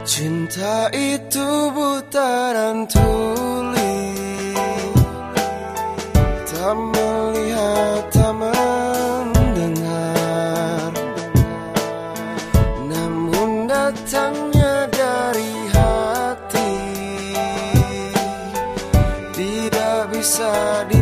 Cinta itu putaran tuli Tak melihat, tak mendengar. Namun datangnya dari hati. Tidak bisa di